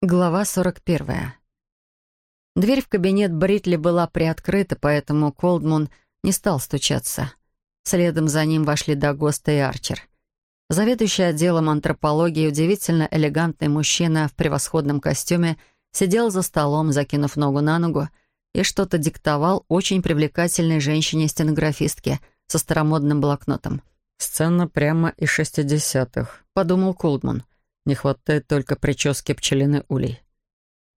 Глава 41. Дверь в кабинет Бритли была приоткрыта, поэтому Колдмун не стал стучаться. Следом за ним вошли Дагоста и Арчер. Заведующий отделом антропологии, удивительно элегантный мужчина в превосходном костюме, сидел за столом, закинув ногу на ногу, и что-то диктовал очень привлекательной женщине-стенографистке со старомодным блокнотом. «Сцена прямо из шестидесятых», — подумал Колдман. Не хватает только прически пчелины улей.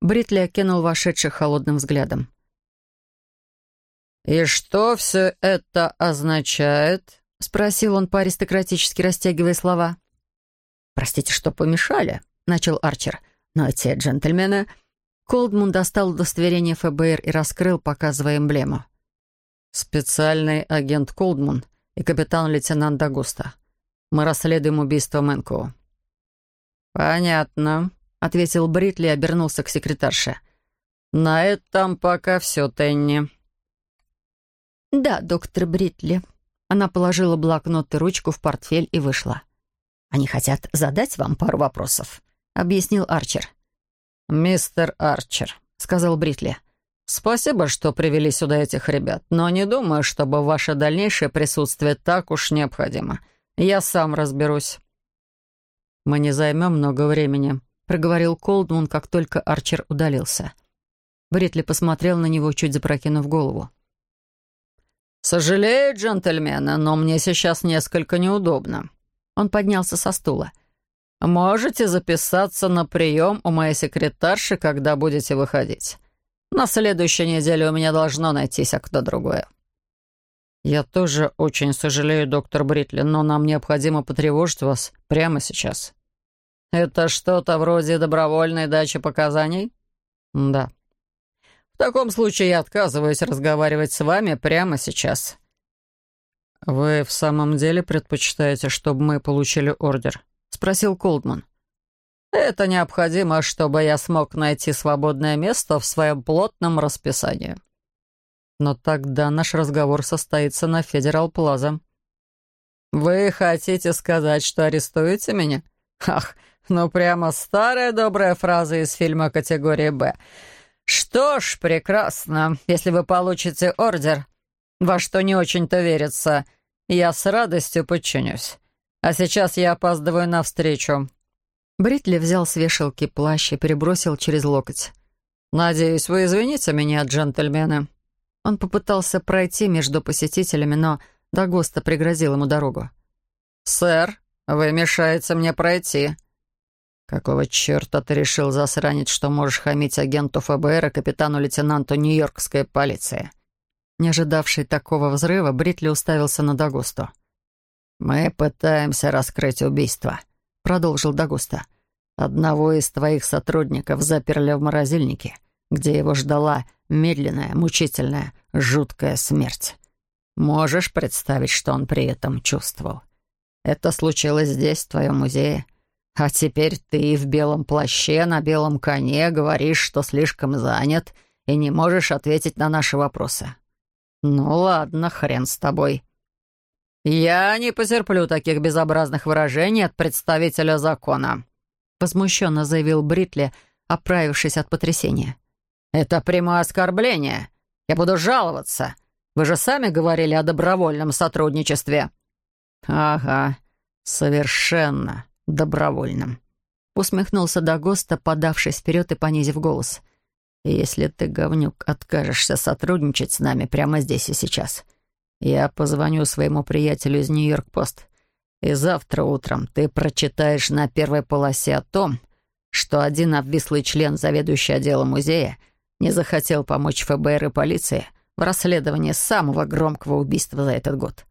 Бритли окинул вошедших холодным взглядом. «И что все это означает?» — спросил он по-аристократически, растягивая слова. «Простите, что помешали», — начал Арчер. «Но эти джентльмены...» Колдмун достал удостоверение ФБР и раскрыл, показывая эмблему. «Специальный агент Колдмун и капитан-лейтенант Дагуста. Мы расследуем убийство Мэнкоу. «Понятно», — ответил Бритли и обернулся к секретарше. «На этом пока все, Тенни». «Да, доктор Бритли». Она положила блокнот и ручку в портфель и вышла. «Они хотят задать вам пару вопросов», — объяснил Арчер. «Мистер Арчер», — сказал Бритли. «Спасибо, что привели сюда этих ребят, но не думаю, чтобы ваше дальнейшее присутствие так уж необходимо. Я сам разберусь». «Мы не займем много времени», — проговорил Колдмун, как только Арчер удалился. Бритли посмотрел на него, чуть запрокинув голову. «Сожалею, джентльмены, но мне сейчас несколько неудобно». Он поднялся со стула. «Можете записаться на прием у моей секретарши, когда будете выходить. На следующей неделе у меня должно найтись окно другое». «Я тоже очень сожалею, доктор Бритли, но нам необходимо потревожить вас прямо сейчас». «Это что-то вроде добровольной дачи показаний?» «Да». «В таком случае я отказываюсь разговаривать с вами прямо сейчас». «Вы в самом деле предпочитаете, чтобы мы получили ордер?» — спросил Колдман. «Это необходимо, чтобы я смог найти свободное место в своем плотном расписании». Но тогда наш разговор состоится на Федерал Плаза. «Вы хотите сказать, что арестуете меня? Ах, ну прямо старая добрая фраза из фильма категории «Б». Что ж, прекрасно. Если вы получите ордер, во что не очень-то верится, я с радостью подчинюсь. А сейчас я опаздываю на встречу». Бритли взял с вешалки плащ и перебросил через локоть. «Надеюсь, вы извините меня, джентльмены». Он попытался пройти между посетителями, но Дагоста пригрозил ему дорогу. «Сэр, вы мешаете мне пройти». «Какого черта ты решил засранить, что можешь хамить агенту ФБР и капитану-лейтенанту Нью-Йоркской полиции?» Не ожидавший такого взрыва, Бритли уставился на Дагусту. «Мы пытаемся раскрыть убийство», — продолжил Дагуста. «Одного из твоих сотрудников заперли в морозильнике, где его ждала медленная, мучительная, жуткая смерть. Можешь представить, что он при этом чувствовал? Это случилось здесь, в твоем музее. А теперь ты в белом плаще, на белом коне говоришь, что слишком занят и не можешь ответить на наши вопросы. Ну ладно, хрен с тобой. Я не потерплю таких безобразных выражений от представителя закона, возмущенно заявил Бритли, оправившись от потрясения. «Это прямое оскорбление. Я буду жаловаться. Вы же сами говорили о добровольном сотрудничестве». «Ага, совершенно добровольном», — усмехнулся Дагоста, подавшись вперед и понизив голос. «Если ты, говнюк, откажешься сотрудничать с нами прямо здесь и сейчас, я позвоню своему приятелю из Нью-Йорк-Пост, и завтра утром ты прочитаешь на первой полосе о том, что один обвислый член, заведующий отделом музея, — не захотел помочь ФБР и полиции в расследовании самого громкого убийства за этот год.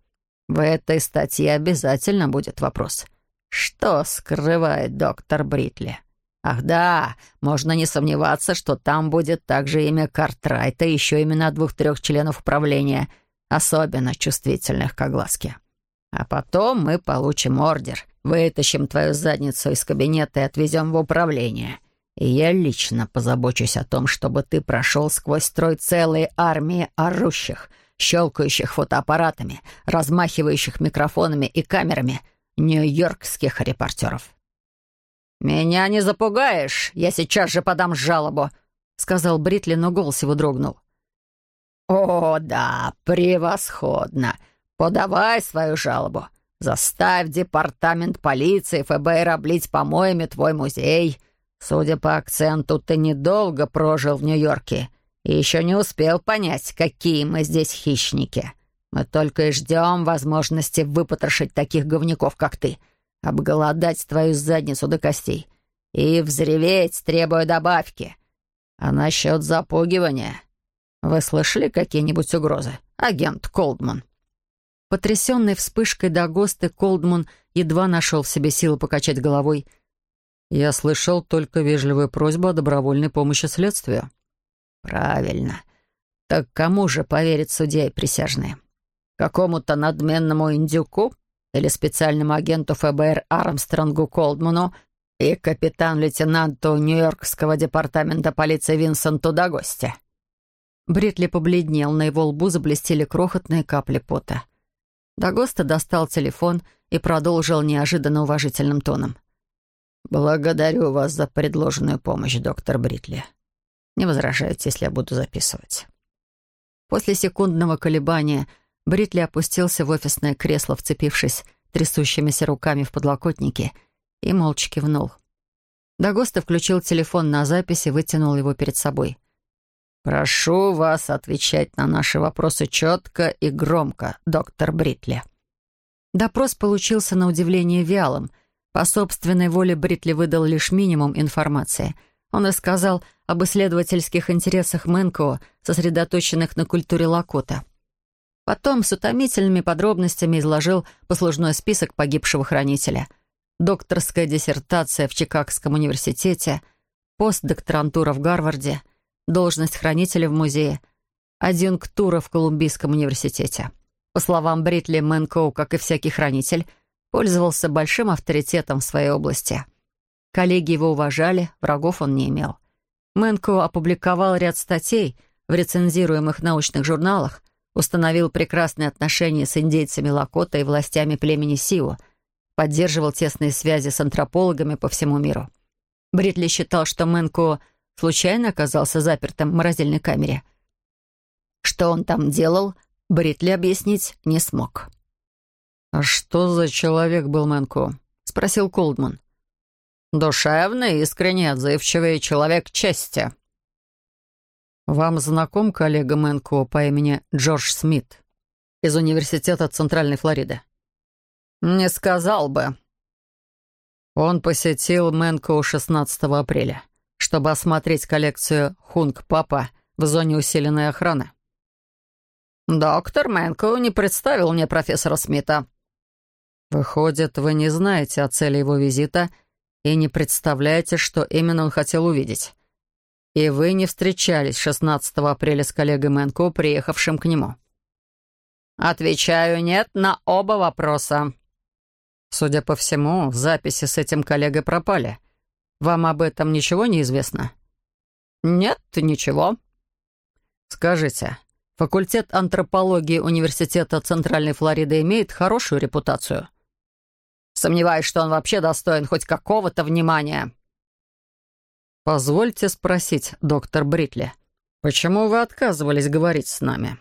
В этой статье обязательно будет вопрос. Что скрывает доктор Бритли? Ах да, можно не сомневаться, что там будет также имя Картрайта и еще имена двух-трех членов управления, особенно чувствительных к огласке. А потом мы получим ордер, вытащим твою задницу из кабинета и отвезем в управление — я лично позабочусь о том, чтобы ты прошел сквозь строй целой армии орущих, щелкающих фотоаппаратами, размахивающих микрофонами и камерами нью-йоркских репортеров. «Меня не запугаешь, я сейчас же подам жалобу», — сказал Бритли, но голос его дрогнул. «О, да, превосходно. Подавай свою жалобу. Заставь департамент полиции ФБР облить помоями твой музей. Судя по акценту, ты недолго прожил в Нью-Йорке и еще не успел понять, какие мы здесь хищники. Мы только и ждем возможности выпотрошить таких говнюков, как ты, обголодать твою задницу до костей и взреветь, требуя добавки. А насчет запугивания... Вы слышали какие-нибудь угрозы, агент Колдман?» Потрясенный вспышкой до Госты, Колдман едва нашел в себе силы покачать головой. «Я слышал только вежливую просьбу о добровольной помощи следствию». «Правильно. Так кому же поверят судья и присяжные? Какому-то надменному индюку или специальному агенту ФБР Армстронгу Колдману и капитан-лейтенанту Нью-Йоркского департамента полиции Винсенту Дагосте?» Бритли побледнел, на его лбу заблестели крохотные капли пота. Дагоста достал телефон и продолжил неожиданно уважительным тоном. «Благодарю вас за предложенную помощь, доктор Бритли. Не возражайте, если я буду записывать». После секундного колебания Бритли опустился в офисное кресло, вцепившись трясущимися руками в подлокотники, и молча кивнул. Дагоста включил телефон на запись и вытянул его перед собой — «Прошу вас отвечать на наши вопросы четко и громко, доктор Бритли». Допрос получился на удивление вялым. По собственной воле Бритли выдал лишь минимум информации. Он рассказал об исследовательских интересах Мэнкоу, сосредоточенных на культуре Лакота. Потом с утомительными подробностями изложил послужной список погибшего хранителя. Докторская диссертация в Чикагском университете, постдокторантура в Гарварде — должность хранителя в музее, адъюнктура в Колумбийском университете. По словам Бритли, Мэнкоу, как и всякий хранитель, пользовался большим авторитетом в своей области. Коллеги его уважали, врагов он не имел. Мэнкоу опубликовал ряд статей в рецензируемых научных журналах, установил прекрасные отношения с индейцами Лакота и властями племени Сиу, поддерживал тесные связи с антропологами по всему миру. Бритли считал, что Мэнкоу случайно оказался запертым в морозильной камере. Что он там делал, Бритли объяснить не смог. «А что за человек был Мэнко?» — спросил Колдман. «Душевный, искренне отзывчивый человек чести». «Вам знаком коллега Мэнко по имени Джордж Смит из Университета Центральной Флориды?» «Не сказал бы». Он посетил Мэнко 16 апреля чтобы осмотреть коллекцию Хунг-Папа в зоне усиленной охраны. «Доктор Мэнко не представил мне профессора Смита». «Выходит, вы не знаете о цели его визита и не представляете, что именно он хотел увидеть. И вы не встречались 16 апреля с коллегой Мэнко, приехавшим к нему». «Отвечаю «нет» на оба вопроса». Судя по всему, записи с этим коллегой пропали — вам об этом ничего не известно?» «Нет, ничего». «Скажите, факультет антропологии Университета Центральной Флориды имеет хорошую репутацию?» «Сомневаюсь, что он вообще достоин хоть какого-то внимания». «Позвольте спросить, доктор Бритли, почему вы отказывались говорить с нами?»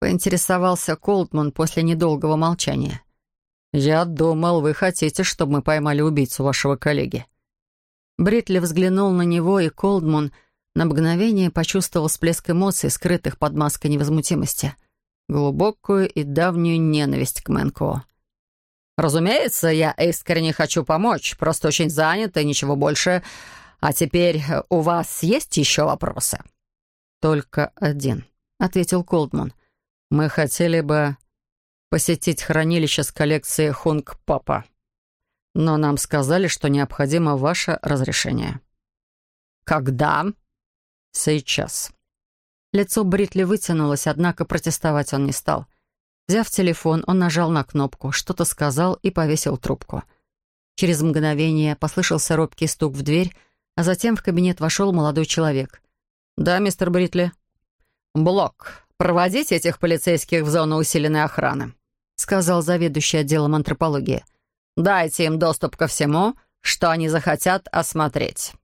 Поинтересовался Колдман после недолгого молчания. «Я думал, вы хотите, чтобы мы поймали убийцу вашего коллеги». Бритли взглянул на него, и Колдман на мгновение почувствовал всплеск эмоций, скрытых под маской невозмутимости. Глубокую и давнюю ненависть к Мэнко. «Разумеется, я искренне хочу помочь, просто очень занят и ничего больше. А теперь у вас есть еще вопросы?» «Только один», — ответил Колдман. «Мы хотели бы посетить хранилище с коллекцией Хунг-Папа» но нам сказали, что необходимо ваше разрешение». «Когда?» «Сейчас». Лицо Бритли вытянулось, однако протестовать он не стал. Взяв телефон, он нажал на кнопку, что-то сказал и повесил трубку. Через мгновение послышался робкий стук в дверь, а затем в кабинет вошел молодой человек. «Да, мистер Бритли?» «Блок. Проводите этих полицейских в зону усиленной охраны», сказал заведующий отделом антропологии. Дайте им доступ ко всему, что они захотят осмотреть.